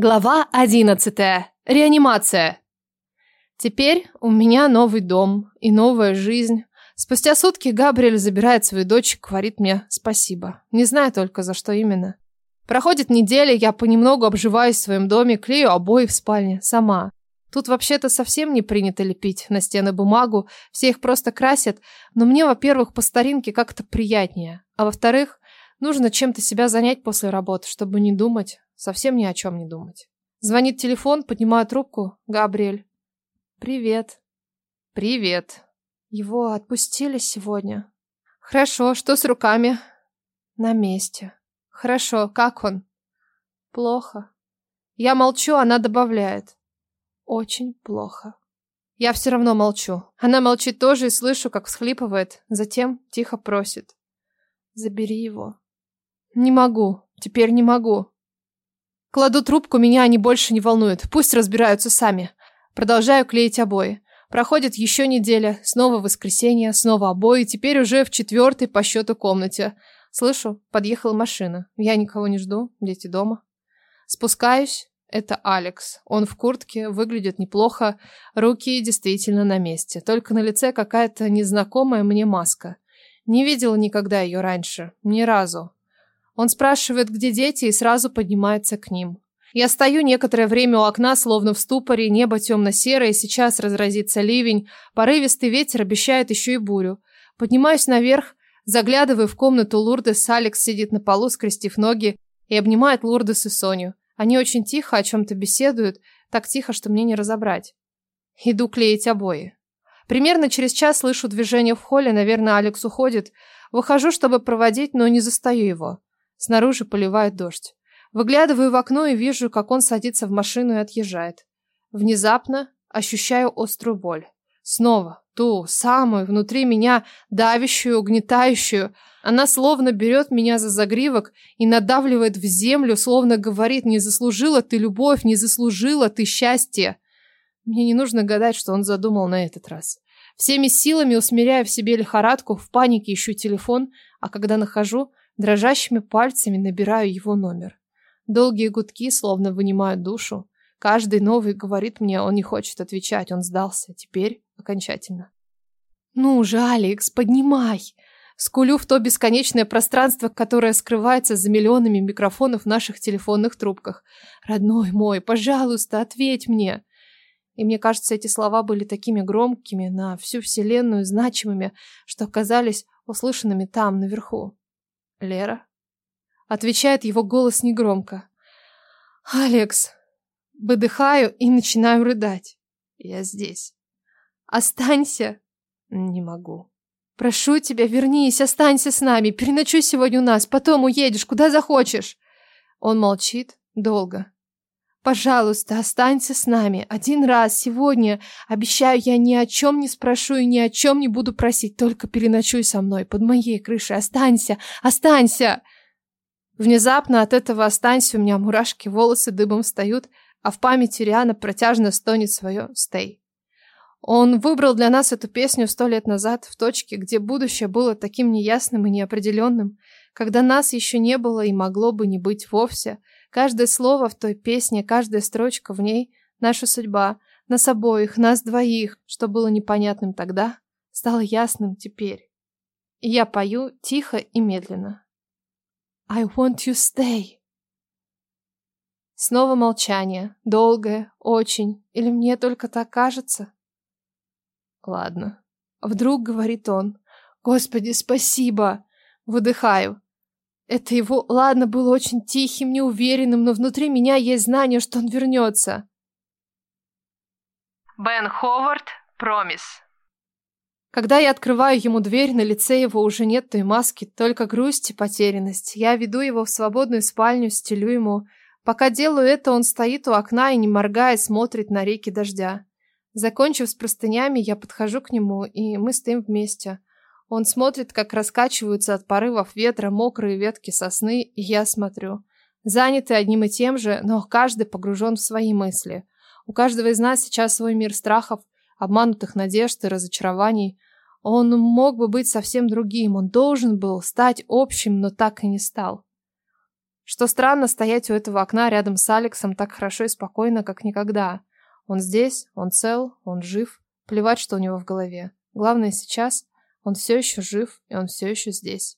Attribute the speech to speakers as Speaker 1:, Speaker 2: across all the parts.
Speaker 1: Глава одиннадцатая. Реанимация. Теперь у меня новый дом и новая жизнь. Спустя сутки Габриэль забирает свою дочь и говорит мне спасибо. Не знаю только, за что именно. Проходит неделя, я понемногу обживаюсь в своем доме, клею обои в спальне, сама. Тут вообще-то совсем не принято лепить на стены бумагу, все их просто красят, но мне, во-первых, по старинке как-то приятнее, а во-вторых, нужно чем-то себя занять после работы, чтобы не думать, совсем ни о чем не думать. Звонит телефон, поднимаю трубку, Габриэль. Привет. Привет. Его отпустили сегодня? Хорошо, что с руками? На месте. Хорошо, как он? Плохо. Я молчу, она добавляет. Очень плохо. Я все равно молчу. Она молчит тоже и слышу, как всхлипывает, затем тихо просит. Забери его. Не могу, теперь не могу. Кладу трубку, меня они больше не волнуют. Пусть разбираются сами. Продолжаю клеить обои. Проходит еще неделя, снова воскресенье, снова обои, теперь уже в четвертой по счету комнате. Слышу, подъехала машина. Я никого не жду, дети дома. Спускаюсь. Это Алекс. Он в куртке, выглядит неплохо. Руки действительно на месте. Только на лице какая-то незнакомая мне маска. Не видела никогда ее раньше. Ни разу. Он спрашивает, где дети, и сразу поднимается к ним. Я стою некоторое время у окна, словно в ступоре, небо темно-серое, сейчас разразится ливень, порывистый ветер обещает еще и бурю. Поднимаюсь наверх, Заглядываю в комнату Лурдес, Алекс сидит на полу, скрестив ноги, и обнимает Лурдес и Соню. Они очень тихо о чем-то беседуют, так тихо, что мне не разобрать. Иду клеить обои. Примерно через час слышу движение в холле, наверное, Алекс уходит. Выхожу, чтобы проводить, но не застаю его. Снаружи поливает дождь. Выглядываю в окно и вижу, как он садится в машину и отъезжает. Внезапно ощущаю острую боль. Снова ту самую внутри меня давящую, угнетающую. Она словно берет меня за загривок и надавливает в землю, словно говорит, не заслужила ты любовь, не заслужила ты счастье. Мне не нужно гадать, что он задумал на этот раз. Всеми силами усмиряя в себе лихорадку, в панике ищу телефон, а когда нахожу, дрожащими пальцами набираю его номер. Долгие гудки словно вынимают душу. Каждый новый говорит мне, он не хочет отвечать, он сдался. Теперь окончательно. «Ну же, Алекс, поднимай!» Скулю в то бесконечное пространство, которое скрывается за миллионами микрофонов в наших телефонных трубках. «Родной мой, пожалуйста, ответь мне!» И мне кажется, эти слова были такими громкими, на всю вселенную значимыми, что оказались услышанными там, наверху. «Лера?» Отвечает его голос негромко. «Алекс!» Выдыхаю и начинаю рыдать. «Я здесь». Останься. Не могу. Прошу тебя, вернись, останься с нами. Переночуй сегодня у нас, потом уедешь, куда захочешь. Он молчит долго. Пожалуйста, останься с нами. Один раз сегодня. Обещаю, я ни о чем не спрошу и ни о чем не буду просить. Только переночуй со мной под моей крышей. Останься, останься. Внезапно от этого останься у меня мурашки, волосы дыбом встают, а в памяти Риана протяжно стонет свое «стей». Он выбрал для нас эту песню сто лет назад, в точке, где будущее было таким неясным и неопределенным, когда нас еще не было и могло бы не быть вовсе. Каждое слово в той песне, каждая строчка в ней — наша судьба, нас обоих, нас двоих, что было непонятным тогда, стало ясным теперь. И я пою тихо и медленно. I want you stay. Снова молчание, долгое, очень, или мне только так кажется? Ладно. Вдруг говорит он. Господи, спасибо. Выдыхаю. Это его «ладно» было очень тихим, неуверенным, но внутри меня есть знание, что он вернется.
Speaker 2: Бен Ховард, Промис.
Speaker 1: Когда я открываю ему дверь, на лице его уже нет той маски, только грусть и потерянность. Я веду его в свободную спальню, стелю ему. Пока делаю это, он стоит у окна и, не моргая, смотрит на реки дождя. Закончив с простынями, я подхожу к нему, и мы стоим вместе. Он смотрит, как раскачиваются от порывов ветра мокрые ветки сосны, и я смотрю. Заняты одним и тем же, но каждый погружен в свои мысли. У каждого из нас сейчас свой мир страхов, обманутых надежд и разочарований. Он мог бы быть совсем другим, он должен был стать общим, но так и не стал. Что странно стоять у этого окна рядом с Алексом так хорошо и спокойно, как никогда. Он здесь, он цел, он жив. Плевать, что у него в голове. Главное сейчас, он все еще жив, и он все еще здесь.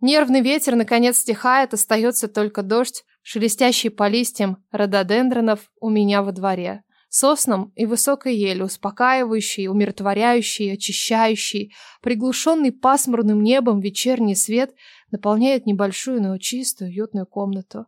Speaker 1: Нервный ветер наконец стихает, остается только дождь, шелестящий по листьям рододендронов у меня во дворе. Соснам и высокой ели, успокаивающий, умиротворяющий, очищающий, приглушенный пасмурным небом вечерний свет наполняет небольшую, но чистую, уютную комнату.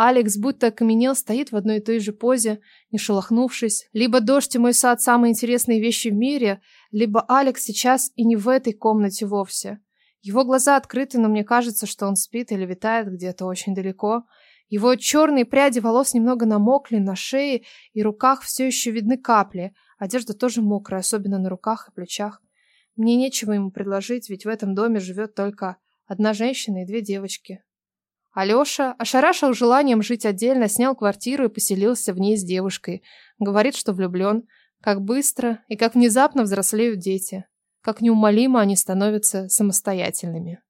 Speaker 1: Алекс будто окаменел, стоит в одной и той же позе, не шелохнувшись. Либо дождь и мой сад – самые интересные вещи в мире, либо Алекс сейчас и не в этой комнате вовсе. Его глаза открыты, но мне кажется, что он спит или витает где-то очень далеко. Его черные пряди волос немного намокли, на шее и руках все еще видны капли. Одежда тоже мокрая, особенно на руках и плечах. Мне нечего ему предложить, ведь в этом доме живет только одна женщина и две девочки. Алеша ошарашил желанием жить отдельно, снял квартиру и поселился в ней с девушкой. Говорит, что влюблен. Как быстро и как внезапно взрослеют дети как неумолимо они становятся самостоятельными.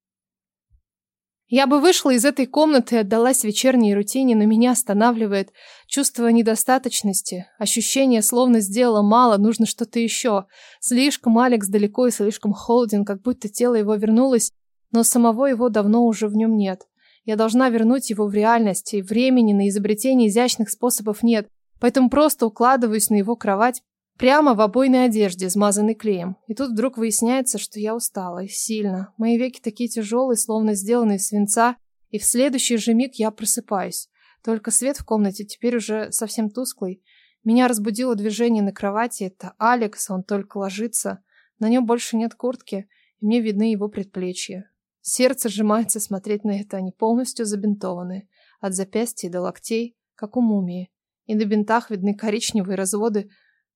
Speaker 1: Я бы вышла из этой комнаты и отдалась вечерней рутине, но меня останавливает чувство недостаточности, ощущение, словно сделала мало, нужно что-то еще. Слишком Алекс далеко и слишком холоден, как будто тело его вернулось, но самого его давно уже в нем нет. Я должна вернуть его в реальность, и времени на изобретение изящных способов нет, поэтому просто укладываюсь на его кровать, Прямо в обойной одежде, смазанной клеем. И тут вдруг выясняется, что я устала, и сильно. Мои веки такие тяжелые, словно сделанные из свинца, и в следующий же миг я просыпаюсь. Только свет в комнате теперь уже совсем тусклый. Меня разбудило движение на кровати. Это Алекс, он только ложится. На нем больше нет куртки, и мне видны его предплечья. Сердце сжимается смотреть на это, они полностью забинтованы. От запястья до локтей, как у мумии. И на бинтах видны коричневые разводы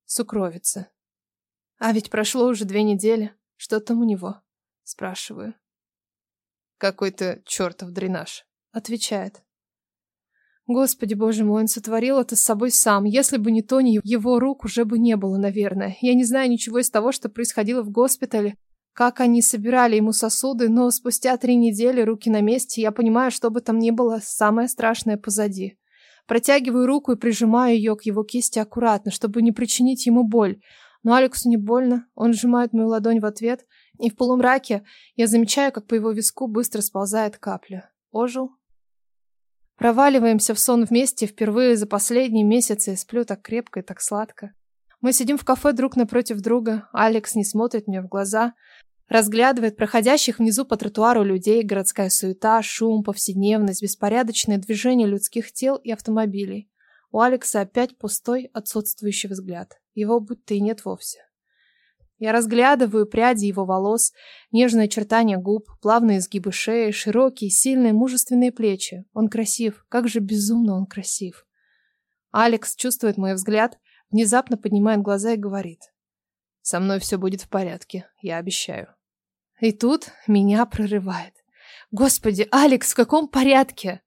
Speaker 1: сукровица. А ведь прошло уже две недели. Что там у него? Спрашиваю. Какой-то чертов дренаж. Отвечает. Господи, боже мой, он сотворил это с собой сам. Если бы не Тони, его рук уже бы не было, наверное. Я не знаю ничего из того, что происходило в госпитале, как они собирали ему сосуды, но спустя три недели руки на месте, я понимаю, что бы там ни было, самое страшное позади. Протягиваю руку и прижимаю ее к его кисти аккуратно, чтобы не причинить ему боль. Но Алексу не больно, он сжимает мою ладонь в ответ, и в полумраке я замечаю, как по его виску быстро сползает капля. Ожил? Проваливаемся в сон вместе впервые за последние месяцы, сплю так крепко и так сладко. Мы сидим в кафе друг напротив друга, Алекс не смотрит мне в глаза, Разглядывает проходящих внизу по тротуару людей, городская суета, шум, повседневность, беспорядочное движение людских тел и автомобилей. У Алекса опять пустой, отсутствующий взгляд. Его будто и нет вовсе. Я разглядываю пряди его волос, нежные очертания губ, плавные изгибы шеи, широкие, сильные, мужественные плечи. Он красив, как же безумно он красив. Алекс чувствует мой взгляд, внезапно поднимает глаза и говорит. «Со мной все будет в порядке, я обещаю». И тут меня прорывает. Господи, Алекс, в каком порядке?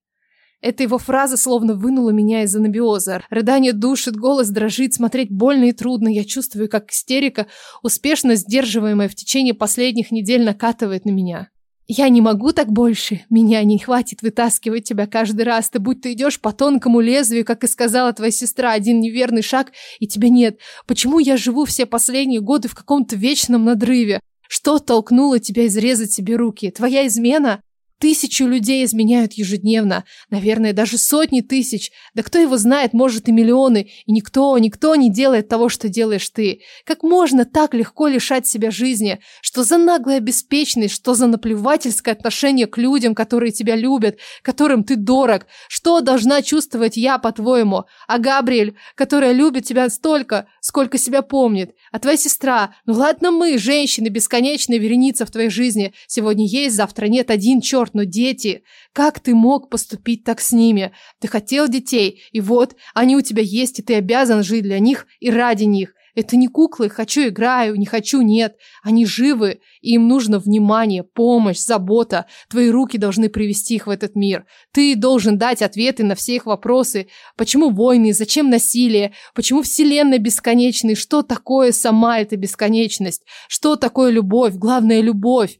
Speaker 1: Эта его фраза словно вынула меня из анабиоза. Рыдание душит, голос дрожит, смотреть больно и трудно. Я чувствую, как истерика, успешно сдерживаемая в течение последних недель, накатывает на меня. Я не могу так больше. Меня не хватит вытаскивать тебя каждый раз. Ты будь ты идешь по тонкому лезвию, как и сказала твоя сестра, один неверный шаг, и тебя нет. Почему я живу все последние годы в каком-то вечном надрыве? Что толкнуло тебя изрезать себе руки? Твоя измена? Тысячу людей изменяют ежедневно, наверное, даже сотни тысяч. Да кто его знает, может и миллионы. И никто, никто не делает того, что делаешь ты. Как можно так легко лишать себя жизни? Что за наглая беспечность, что за наплевательское отношение к людям, которые тебя любят, которым ты дорог? Что должна чувствовать я, по-твоему? А Габриэль, которая любит тебя столько, сколько себя помнит? А твоя сестра? Ну ладно мы, женщины, бесконечная вереница в твоей жизни. Сегодня есть, завтра нет, один черт но дети! Как ты мог поступить так с ними? Ты хотел детей, и вот, они у тебя есть, и ты обязан жить для них и ради них. Это не куклы, хочу играю, не хочу нет. Они живы, и им нужно внимание, помощь, забота. Твои руки должны привести их в этот мир. Ты должен дать ответы на все их вопросы. Почему войны, зачем насилие, почему вселенная бесконечна, что такое сама эта бесконечность, что такое любовь, главное любовь.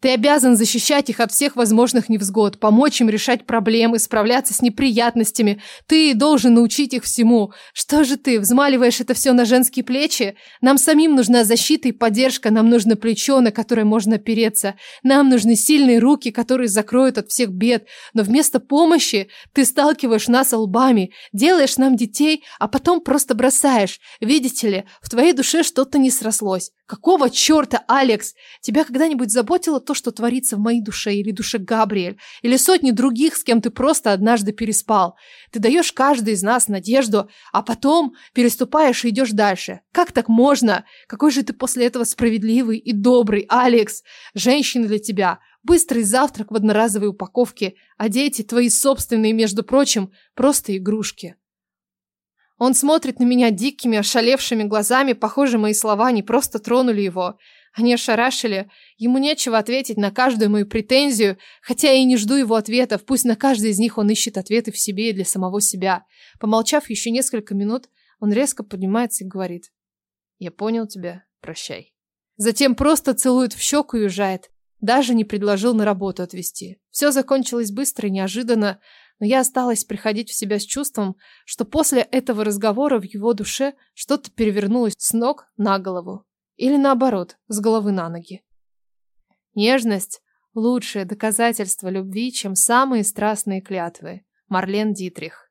Speaker 1: Ты обязан защищать их от всех возможных невзгод, помочь им решать проблемы, справляться с неприятностями. Ты должен научить их всему. Что же ты, взмаливаешь это все на женские плечи? Нам самим нужна защита и поддержка, нам нужно плечо, на которое можно опереться. Нам нужны сильные руки, которые закроют от всех бед. Но вместо помощи ты сталкиваешь нас лбами, делаешь нам детей, а потом просто бросаешь. Видите ли, в твоей душе что-то не срослось. Какого черта, Алекс? Тебя когда-нибудь заботило то, что творится в моей душе или душе Габриэль, или сотни других, с кем ты просто однажды переспал? Ты даешь каждой из нас надежду, а потом переступаешь и идешь дальше. Как так можно? Какой же ты после этого справедливый и добрый, Алекс? Женщина для тебя. Быстрый завтрак в одноразовой упаковке, а дети твои собственные, между прочим, просто игрушки. Он смотрит на меня дикими, ошалевшими глазами. Похоже, мои слова не просто тронули его. Они ошарашили. Ему нечего ответить на каждую мою претензию, хотя я и не жду его ответов. Пусть на каждой из них он ищет ответы в себе и для самого себя. Помолчав еще несколько минут, он резко поднимается и говорит. «Я понял тебя. Прощай». Затем просто целует в щеку и уезжает. Даже не предложил на работу отвезти. Все закончилось быстро и неожиданно но я осталась приходить в себя с чувством, что после этого разговора в его душе что-то перевернулось с ног на голову. Или наоборот, с головы на ноги. Нежность – лучшее доказательство любви, чем самые страстные клятвы. Марлен Дитрих